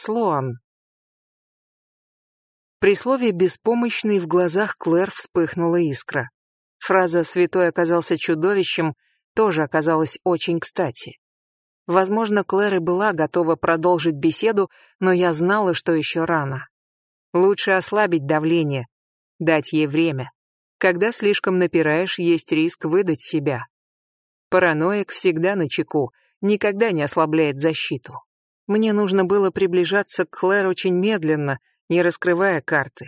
Слоан. При слове «беспомощный» в глазах Клэр вспыхнула искра. Фраза «святой оказался чудовищем» тоже оказалась очень кстати. Возможно, Клэр и была готова продолжить беседу, но я знала, что еще рано. Лучше ослабить давление, дать ей время. Когда слишком напираешь, есть риск выдать себя. Параноик всегда на чеку, никогда не ослабляет защиту. Мне нужно было приближаться к Клэр очень медленно, не раскрывая карты.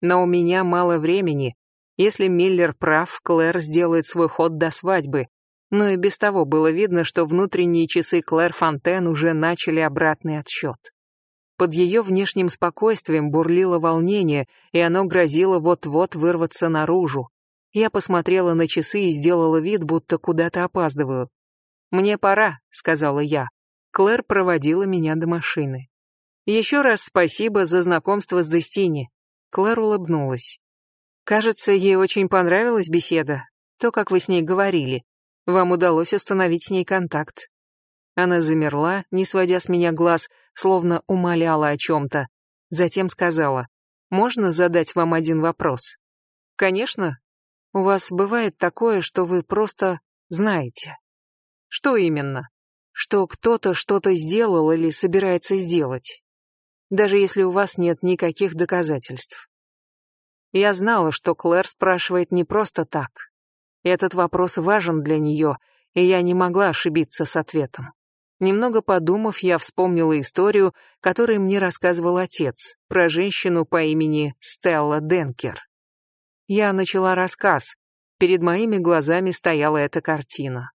Но у меня мало времени. Если Миллер прав, Клэр сделает свой ход до свадьбы. Но и без того было видно, что внутренние часы Клэр Фонтен уже начали обратный отсчет. Под ее внешним спокойствием бурлило волнение, и оно грозило вот-вот вырваться наружу. Я посмотрела на часы и сделала вид, будто куда-то опаздываю. «Мне пора», — сказала я. Клэр проводила меня до машины. «Еще раз спасибо за знакомство с Дестини». Клэр улыбнулась. «Кажется, ей очень понравилась беседа, то, как вы с ней говорили. Вам удалось установить с ней контакт». Она замерла, не сводя с меня глаз, словно умоляла о чем-то. Затем сказала, «Можно задать вам один вопрос?» «Конечно. У вас бывает такое, что вы просто знаете». «Что именно?» Что кто-то что-то сделал или собирается сделать, даже если у вас нет никаких доказательств. Я знала, что Клэр спрашивает не просто так. Этот вопрос важен для нее, и я не могла ошибиться с ответом. Немного подумав, я вспомнила историю, которую мне рассказывал отец, про женщину по имени Стелла Денкер. Я начала рассказ. Перед моими глазами стояла эта картина.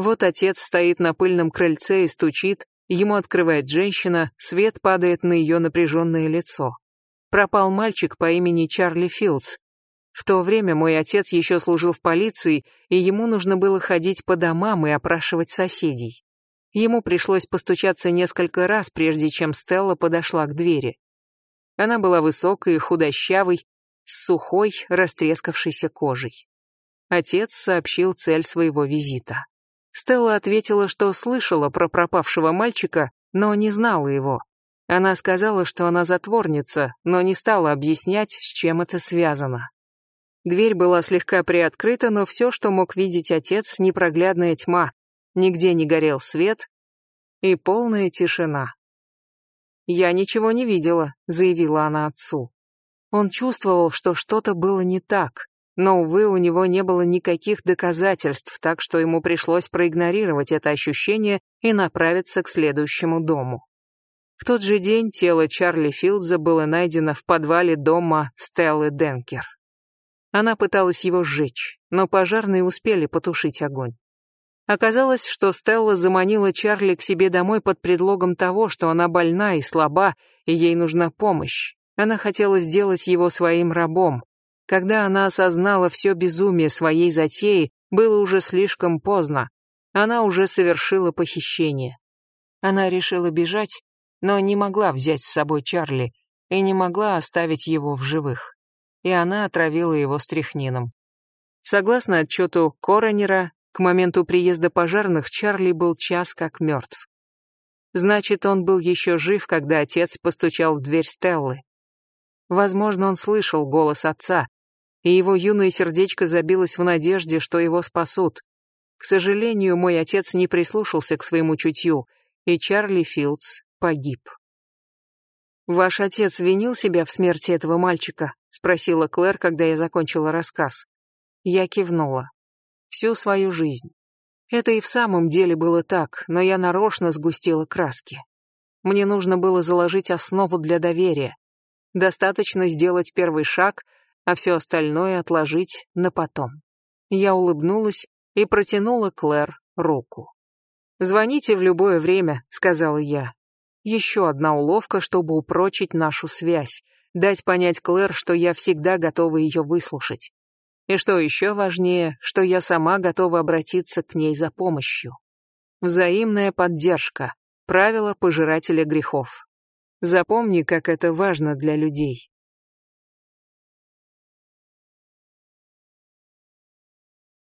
Вот отец стоит на пыльном крыльце и стучит, ему открывает женщина, свет падает на ее напряженное лицо. Пропал мальчик по имени Чарли Филдс. В то время мой отец еще служил в полиции, и ему нужно было ходить по домам и опрашивать соседей. Ему пришлось постучаться несколько раз, прежде чем Стелла подошла к двери. Она была высокой и худощавой, с сухой, растрескавшейся кожей. Отец сообщил цель своего визита. Стелла ответила, что слышала про пропавшего мальчика, но не знала его. Она сказала, что она затворница, но не стала объяснять, с чем это связано. Дверь была слегка приоткрыта, но все, что мог видеть отец, непроглядная тьма. Нигде не горел свет и полная тишина. «Я ничего не видела», — заявила она отцу. Он чувствовал, что что-то было не так, но, увы, у него не было никаких доказательств, так что ему пришлось проигнорировать это ощущение и направиться к следующему дому. В тот же день тело Чарли Филдза было найдено в подвале дома Стеллы Денкер. Она пыталась его сжечь, но пожарные успели потушить огонь. Оказалось, что Стелла заманила Чарли к себе домой под предлогом того, что она больна и слаба, и ей нужна помощь. Она хотела сделать его своим рабом, когда она осознала все безумие своей затеи, было уже слишком поздно. Она уже совершила похищение. Она решила бежать, но не могла взять с собой Чарли и не могла оставить его в живых. И она отравила его стряхнином. Согласно отчету Коронера, к моменту приезда пожарных Чарли был час как мертв. Значит, он был еще жив, когда отец постучал в дверь Стеллы. Возможно, он слышал голос отца, и его юное сердечко забилось в надежде, что его спасут. К сожалению, мой отец не прислушался к своему чутью, и Чарли Филдс погиб. «Ваш отец винил себя в смерти этого мальчика?» — спросила Клэр, когда я закончила рассказ. Я кивнула. Всю свою жизнь. Это и в самом деле было так, но я нарочно сгустила краски. Мне нужно было заложить основу для доверия. Достаточно сделать первый шаг — а все остальное отложить на потом. Я улыбнулась и протянула Клэр руку. «Звоните в любое время», — сказала я. Еще одна уловка, чтобы упрочить нашу связь, дать понять Клэр, что я всегда готова ее выслушать. И что еще важнее, что я сама готова обратиться к ней за помощью. Взаимная поддержка. Правило пожирателя грехов. Запомни, как это важно для людей.